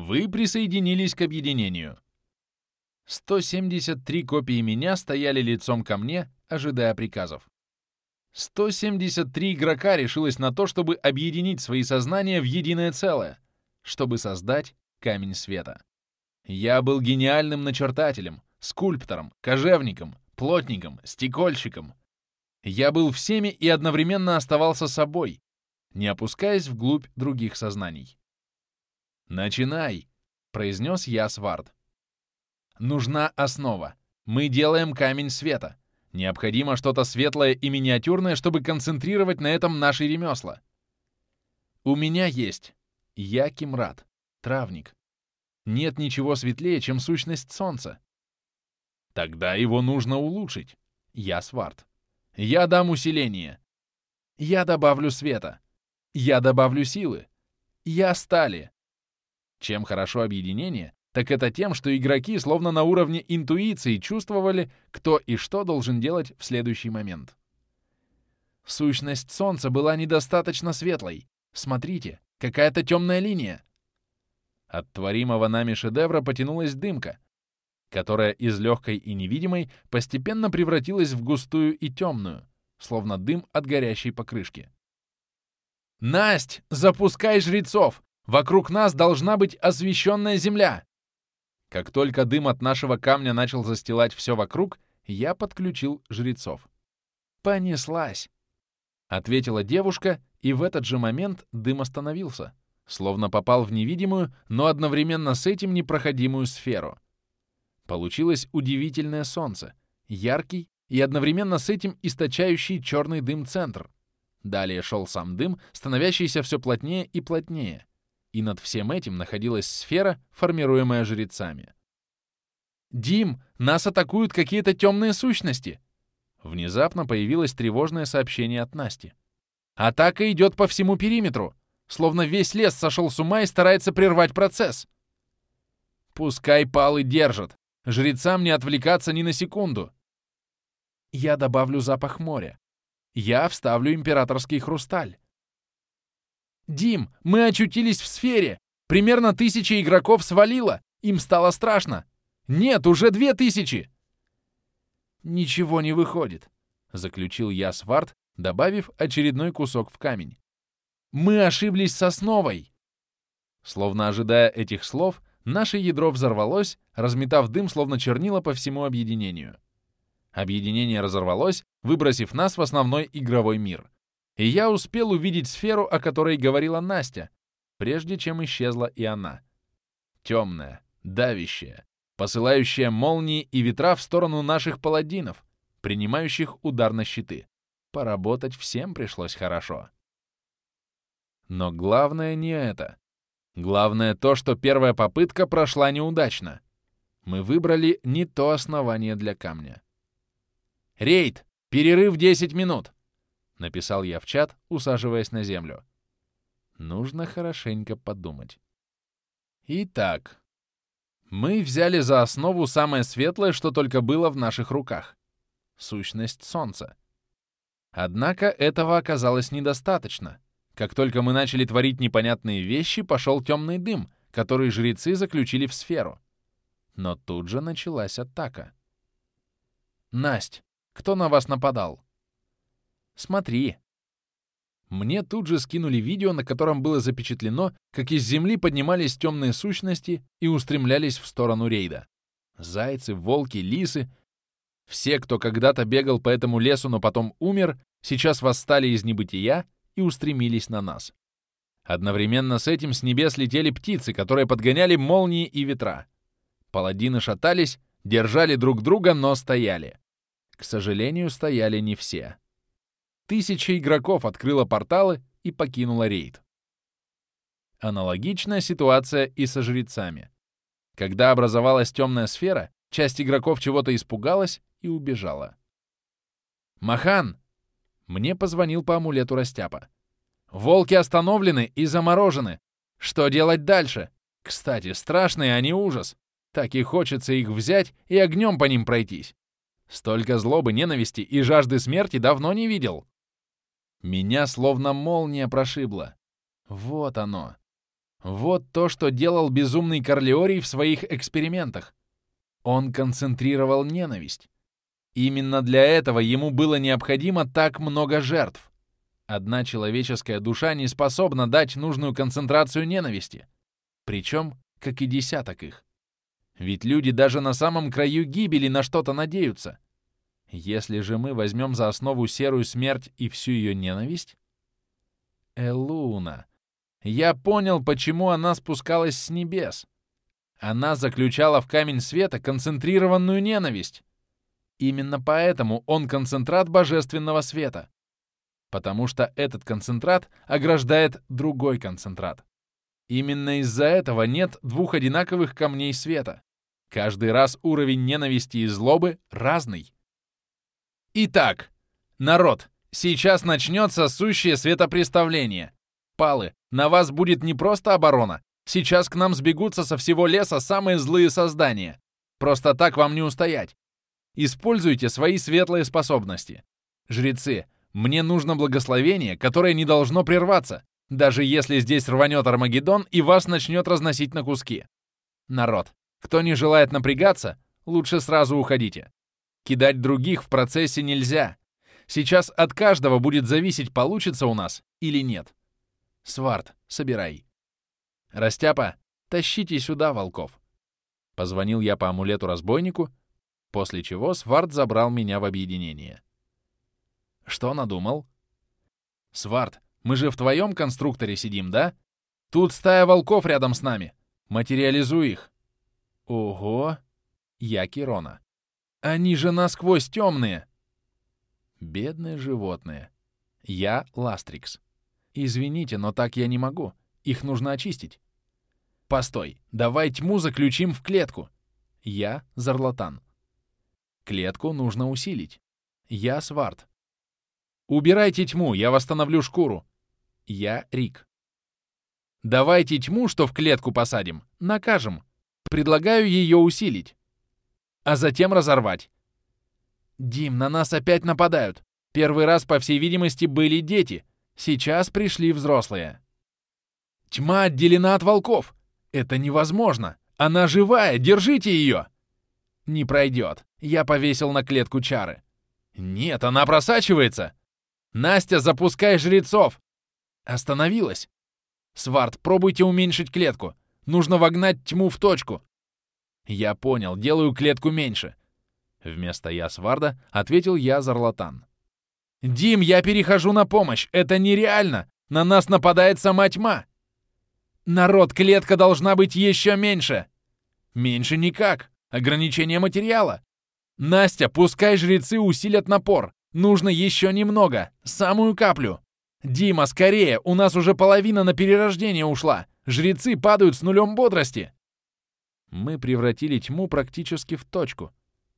Вы присоединились к объединению. 173 копии меня стояли лицом ко мне, ожидая приказов. 173 игрока решилось на то, чтобы объединить свои сознания в единое целое, чтобы создать камень света. Я был гениальным начертателем, скульптором, кожевником, плотником, стекольщиком. Я был всеми и одновременно оставался собой, не опускаясь вглубь других сознаний. «Начинай!» — произнес я Свард. «Нужна основа. Мы делаем камень света. Необходимо что-то светлое и миниатюрное, чтобы концентрировать на этом наши ремесла. У меня есть. Я Кимрад, травник. Нет ничего светлее, чем сущность солнца. Тогда его нужно улучшить. Я Сварт. Я дам усиление. Я добавлю света. Я добавлю силы. Я стали. Чем хорошо объединение, так это тем, что игроки словно на уровне интуиции чувствовали, кто и что должен делать в следующий момент. Сущность Солнца была недостаточно светлой. Смотрите, какая-то темная линия. От творимого нами шедевра потянулась дымка, которая из легкой и невидимой постепенно превратилась в густую и темную, словно дым от горящей покрышки. «Насть, запускай жрецов! Вокруг нас должна быть освещенная земля!» Как только дым от нашего камня начал застилать все вокруг, я подключил жрецов. «Понеслась!» — ответила девушка, и в этот же момент дым остановился, словно попал в невидимую, но одновременно с этим непроходимую сферу. Получилось удивительное солнце, яркий и одновременно с этим источающий черный дым центр. Далее шел сам дым, становящийся все плотнее и плотнее и над всем этим находилась сфера, формируемая жрецами. «Дим, нас атакуют какие-то темные сущности!» Внезапно появилось тревожное сообщение от Насти. «Атака идет по всему периметру, словно весь лес сошел с ума и старается прервать процесс!» «Пускай палы держат, жрецам не отвлекаться ни на секунду!» «Я добавлю запах моря. Я вставлю императорский хрусталь. «Дим, мы очутились в сфере! Примерно тысяча игроков свалило! Им стало страшно! Нет, уже две тысячи!» «Ничего не выходит», — заключил я Сварт, добавив очередной кусок в камень. «Мы ошиблись с основой!» Словно ожидая этих слов, наше ядро взорвалось, разметав дым, словно чернила по всему объединению. Объединение разорвалось, выбросив нас в основной игровой мир и я успел увидеть сферу, о которой говорила Настя, прежде чем исчезла и она. Темная, давящая, посылающая молнии и ветра в сторону наших паладинов, принимающих удар на щиты. Поработать всем пришлось хорошо. Но главное не это. Главное то, что первая попытка прошла неудачно. Мы выбрали не то основание для камня. «Рейд! Перерыв 10 минут!» Написал я в чат, усаживаясь на землю. Нужно хорошенько подумать. Итак, мы взяли за основу самое светлое, что только было в наших руках — сущность Солнца. Однако этого оказалось недостаточно. Как только мы начали творить непонятные вещи, пошел темный дым, который жрецы заключили в сферу. Но тут же началась атака. «Насть, кто на вас нападал?» Смотри!» Мне тут же скинули видео, на котором было запечатлено, как из земли поднимались темные сущности и устремлялись в сторону рейда. Зайцы, волки, лисы. Все, кто когда-то бегал по этому лесу, но потом умер, сейчас восстали из небытия и устремились на нас. Одновременно с этим с небес летели птицы, которые подгоняли молнии и ветра. Паладины шатались, держали друг друга, но стояли. К сожалению, стояли не все. Тысяча игроков открыла порталы и покинула рейд. Аналогичная ситуация и со жрецами. Когда образовалась темная сфера, часть игроков чего-то испугалась и убежала. «Махан!» Мне позвонил по амулету Растяпа. «Волки остановлены и заморожены. Что делать дальше? Кстати, страшные они ужас. Так и хочется их взять и огнем по ним пройтись. Столько злобы, ненависти и жажды смерти давно не видел. Меня словно молния прошибла. Вот оно. Вот то, что делал безумный Корлеорий в своих экспериментах. Он концентрировал ненависть. Именно для этого ему было необходимо так много жертв. Одна человеческая душа не способна дать нужную концентрацию ненависти. Причем, как и десяток их. Ведь люди даже на самом краю гибели на что-то надеются. Если же мы возьмем за основу серую смерть и всю ее ненависть... Элуна. Я понял, почему она спускалась с небес. Она заключала в камень света концентрированную ненависть. Именно поэтому он концентрат божественного света. Потому что этот концентрат ограждает другой концентрат. Именно из-за этого нет двух одинаковых камней света. Каждый раз уровень ненависти и злобы разный. Итак, народ, сейчас начнется сущее светопреставление. Палы, на вас будет не просто оборона. Сейчас к нам сбегутся со всего леса самые злые создания. Просто так вам не устоять. Используйте свои светлые способности. Жрецы, мне нужно благословение, которое не должно прерваться, даже если здесь рванет Армагеддон и вас начнет разносить на куски. Народ, кто не желает напрягаться, лучше сразу уходите. Кидать других в процессе нельзя. Сейчас от каждого будет зависеть, получится у нас или нет. Сварт, собирай. Растяпа, тащите сюда волков. Позвонил я по амулету разбойнику, после чего Сварт забрал меня в объединение. Что надумал? Сварт, мы же в твоем конструкторе сидим, да? Тут стая волков рядом с нами. Материализуй их. Ого! Я Кирона. Они же насквозь темные! Бедные животные. Я Ластрикс. Извините, но так я не могу. Их нужно очистить. Постой, давай тьму заключим в клетку. Я Зарлатан. Клетку нужно усилить. Я Сварт. Убирайте тьму, я восстановлю шкуру. Я Рик. Давайте тьму, что в клетку посадим, накажем. Предлагаю ее усилить. А затем разорвать. Дим, на нас опять нападают. Первый раз, по всей видимости, были дети. Сейчас пришли взрослые. Тьма отделена от волков. Это невозможно. Она живая, держите ее. Не пройдет. Я повесил на клетку чары. Нет, она просачивается. Настя, запускай жрецов. Остановилась. Сварт, пробуйте уменьшить клетку. Нужно вогнать тьму в точку. Я понял, делаю клетку меньше. Вместо я Сварда ответил я Зарлатан. «Дим, я перехожу на помощь! Это нереально! На нас нападает сама тьма!» «Народ, клетка должна быть еще меньше!» «Меньше никак! Ограничение материала!» «Настя, пускай жрецы усилят напор! Нужно еще немного! Самую каплю!» «Дима, скорее! У нас уже половина на перерождение ушла! Жрецы падают с нулем бодрости!» Мы превратили тьму практически в точку.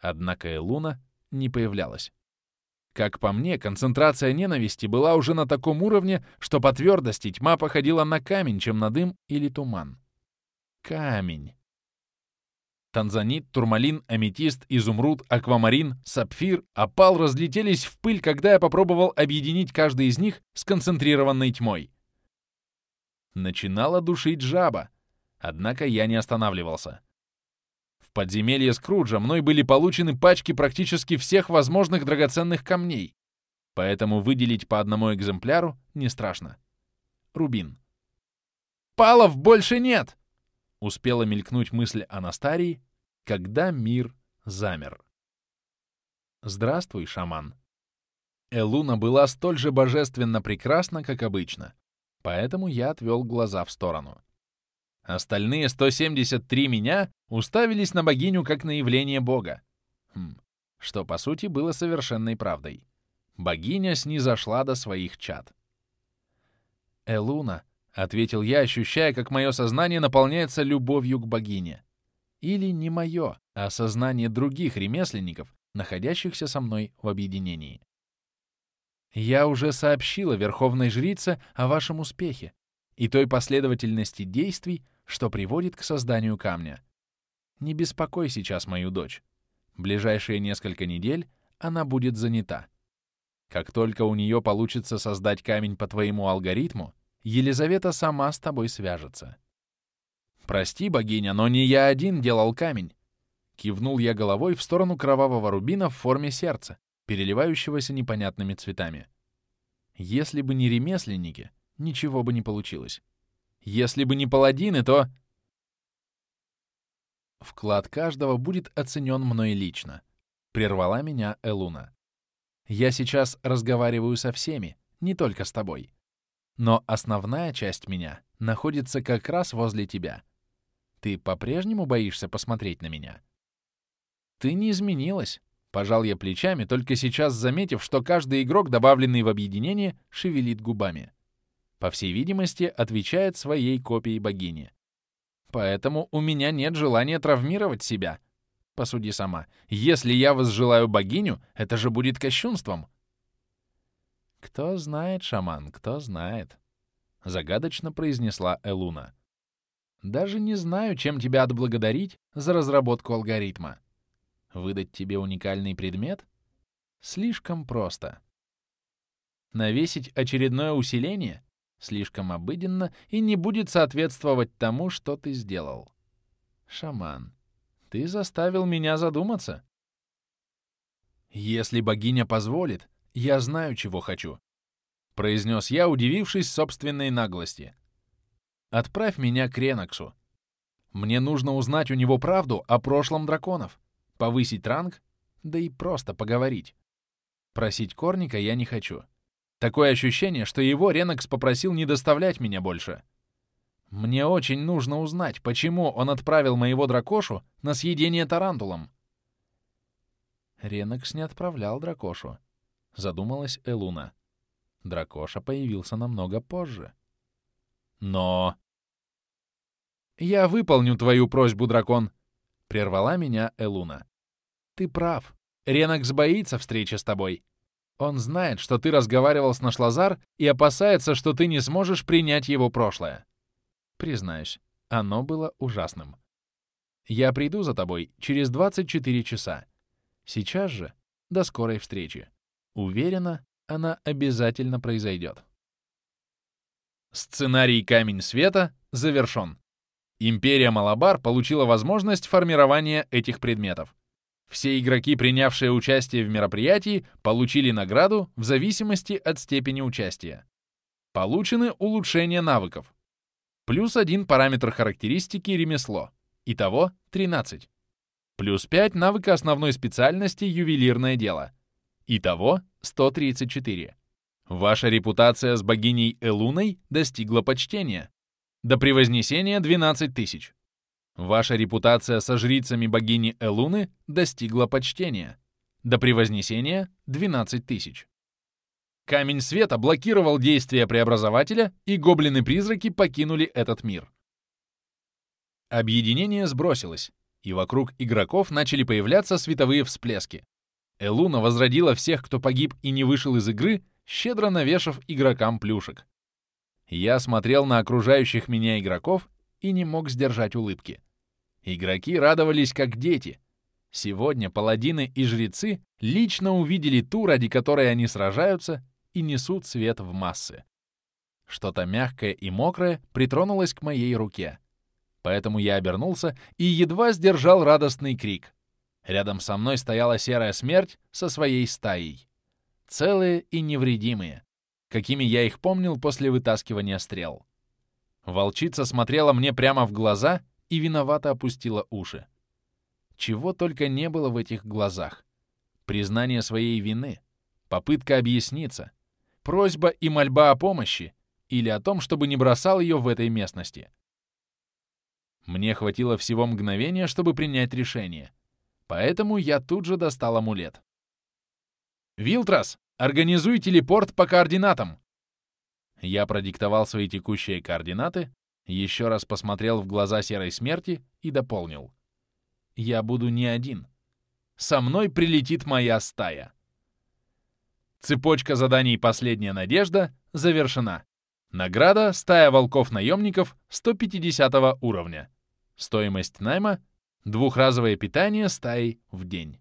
Однако Элуна не появлялась. Как по мне, концентрация ненависти была уже на таком уровне, что по твердости тьма походила на камень, чем на дым или туман. Камень. Танзанит, турмалин, аметист, изумруд, аквамарин, сапфир, опал разлетелись в пыль, когда я попробовал объединить каждый из них с концентрированной тьмой. Начинала душить жаба, однако я не останавливался. В подземелье Скруджа мной были получены пачки практически всех возможных драгоценных камней, поэтому выделить по одному экземпляру не страшно. Рубин. «Палов больше нет!» Успела мелькнуть мысль о Настарии, когда мир замер. «Здравствуй, шаман!» Элуна была столь же божественно прекрасна, как обычно, поэтому я отвел глаза в сторону. Остальные 173 меня уставились на богиню как на явление бога. Хм, что, по сути, было совершенной правдой. Богиня снизошла до своих чад. «Элуна», — ответил я, ощущая, как мое сознание наполняется любовью к богине. Или не мое, а сознание других ремесленников, находящихся со мной в объединении. Я уже сообщила Верховной Жрице о вашем успехе и той последовательности действий, что приводит к созданию камня. Не беспокой сейчас мою дочь. Ближайшие несколько недель она будет занята. Как только у нее получится создать камень по твоему алгоритму, Елизавета сама с тобой свяжется. «Прости, богиня, но не я один делал камень!» Кивнул я головой в сторону кровавого рубина в форме сердца, переливающегося непонятными цветами. Если бы не ремесленники, ничего бы не получилось. Если бы не паладины, то... Вклад каждого будет оценен мной лично. Прервала меня Элуна. Я сейчас разговариваю со всеми, не только с тобой. Но основная часть меня находится как раз возле тебя. Ты по-прежнему боишься посмотреть на меня? Ты не изменилась. Пожал я плечами, только сейчас заметив, что каждый игрок, добавленный в объединение, шевелит губами. По всей видимости, отвечает своей копией богини. Поэтому у меня нет желания травмировать себя. Посуди сама. Если я возжелаю богиню, это же будет кощунством. Кто знает, шаман, кто знает. Загадочно произнесла Элуна. Даже не знаю, чем тебя отблагодарить за разработку алгоритма. Выдать тебе уникальный предмет? Слишком просто. Навесить очередное усиление? Слишком обыденно и не будет соответствовать тому, что ты сделал. Шаман, ты заставил меня задуматься. Если богиня позволит, я знаю, чего хочу, — произнес я, удивившись собственной наглости. Отправь меня к Реноксу. Мне нужно узнать у него правду о прошлом драконов, повысить ранг, да и просто поговорить. Просить Корника я не хочу. Такое ощущение, что его Ренокс попросил не доставлять меня больше. Мне очень нужно узнать, почему он отправил моего дракошу на съедение тарантулом. Ренокс не отправлял дракошу, задумалась Элуна. Дракоша появился намного позже. Но... «Я выполню твою просьбу, дракон!» — прервала меня Элуна. «Ты прав. Ренокс боится встречи с тобой. Он знает, что ты разговаривал с Нашлазар и опасается, что ты не сможешь принять его прошлое. Признаюсь, оно было ужасным. Я приду за тобой через 24 часа. Сейчас же до скорой встречи. Уверена, она обязательно произойдет. Сценарий «Камень света» завершен. Империя Малабар получила возможность формирования этих предметов. Все игроки, принявшие участие в мероприятии, получили награду в зависимости от степени участия. Получены улучшения навыков. Плюс один параметр характеристики ремесло. Итого 13. Плюс 5 навыка основной специальности ювелирное дело. Итого 134. Ваша репутация с богиней Элуной достигла почтения. До превознесения 12 тысяч. Ваша репутация со жрицами богини Элуны достигла почтения. До превознесения — 12 тысяч. Камень света блокировал действия преобразователя, и гоблины-призраки покинули этот мир. Объединение сбросилось, и вокруг игроков начали появляться световые всплески. Элуна возродила всех, кто погиб и не вышел из игры, щедро навешав игрокам плюшек. Я смотрел на окружающих меня игроков и не мог сдержать улыбки. Игроки радовались как дети. Сегодня паладины и жрецы лично увидели ту, ради которой они сражаются и несут свет в массы. Что-то мягкое и мокрое притронулось к моей руке. Поэтому я обернулся и едва сдержал радостный крик. Рядом со мной стояла серая смерть со своей стаей. Целые и невредимые, какими я их помнил после вытаскивания стрел. Волчица смотрела мне прямо в глаза — и виновато опустила уши. Чего только не было в этих глазах. Признание своей вины, попытка объясниться, просьба и мольба о помощи или о том, чтобы не бросал ее в этой местности. Мне хватило всего мгновения, чтобы принять решение. Поэтому я тут же достал амулет. «Вилтрас, организуй телепорт по координатам!» Я продиктовал свои текущие координаты, еще раз посмотрел в глаза серой смерти и дополнил. «Я буду не один. Со мной прилетит моя стая». Цепочка заданий «Последняя надежда» завершена. Награда «Стая волков-наемников» 150 уровня. Стоимость найма — двухразовое питание стаи в день.